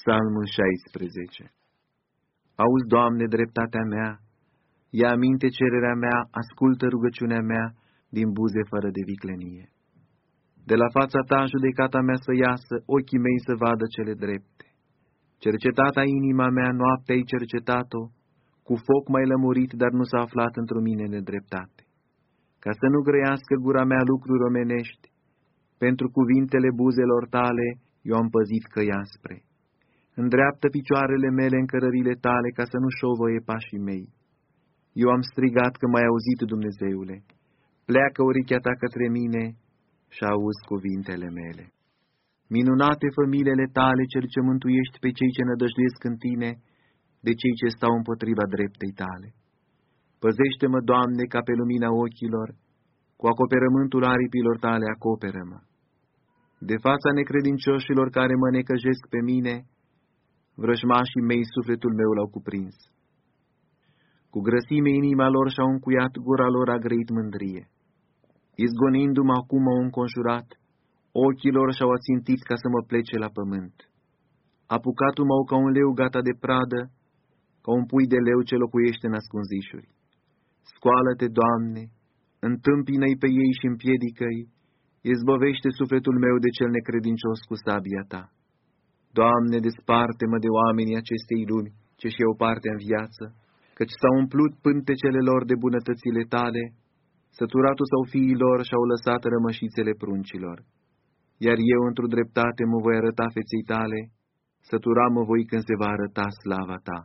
Psalmul 16 Auzi, Doamne, dreptatea mea, ia aminte cererea mea, ascultă rugăciunea mea din buze fără de viclenie. De la fața ta judecata mea să iasă, ochii mei să vadă cele drepte. Cercetata inima mea, noaptea ai cercetat-o, cu foc mai lămurit, dar nu s-a aflat într-o mine nedreptate. Ca să nu grăiască gura mea lucruri omenești, pentru cuvintele buzelor tale eu am păzit căi aspre. Îndreaptă picioarele mele în cărările tale ca să nu șovăie pașii mei. Eu am strigat că m-ai auzit, Dumnezeule. Pleacă urechea ta către mine și auzi cuvintele mele. Minunate familiile tale, cel ce mântuiești pe cei ce nădăjduiesc în tine, de cei ce stau împotriva dreptei tale. Păzește-mă, Doamne, ca pe lumina ochilor, cu acoperământul aripilor tale acoperă-mă. De fața necredincioșilor care mă necăjesc pe mine, vrăjmașii mei sufletul meu l-au cuprins. Cu grăsime inima lor și-au încuiat, gura lor a grăit mândrie. Izgonindu-mă acum au înconjurat, ochii lor și-au ațintit ca să mă plece la pământ. Apucatul-mă ca un leu gata de pradă, ca un pui de leu ce locuiește în ascunzișuri. Scoală-te, Doamne, întâmpină-i pe ei și împiedică-i, izbăvește sufletul meu de cel necredincios cu sabia Ta. Doamne, desparte-mă de oamenii acestei lumi ce-și iau parte în viață, căci s-au umplut pântecele lor de bunătățile Tale, săturatul sau fiii lor și-au lăsat rămășițele pruncilor. Iar eu, într-o dreptate, mă voi arăta feței Tale, sătura mă voi când se va arăta slava Ta.